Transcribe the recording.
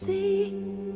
See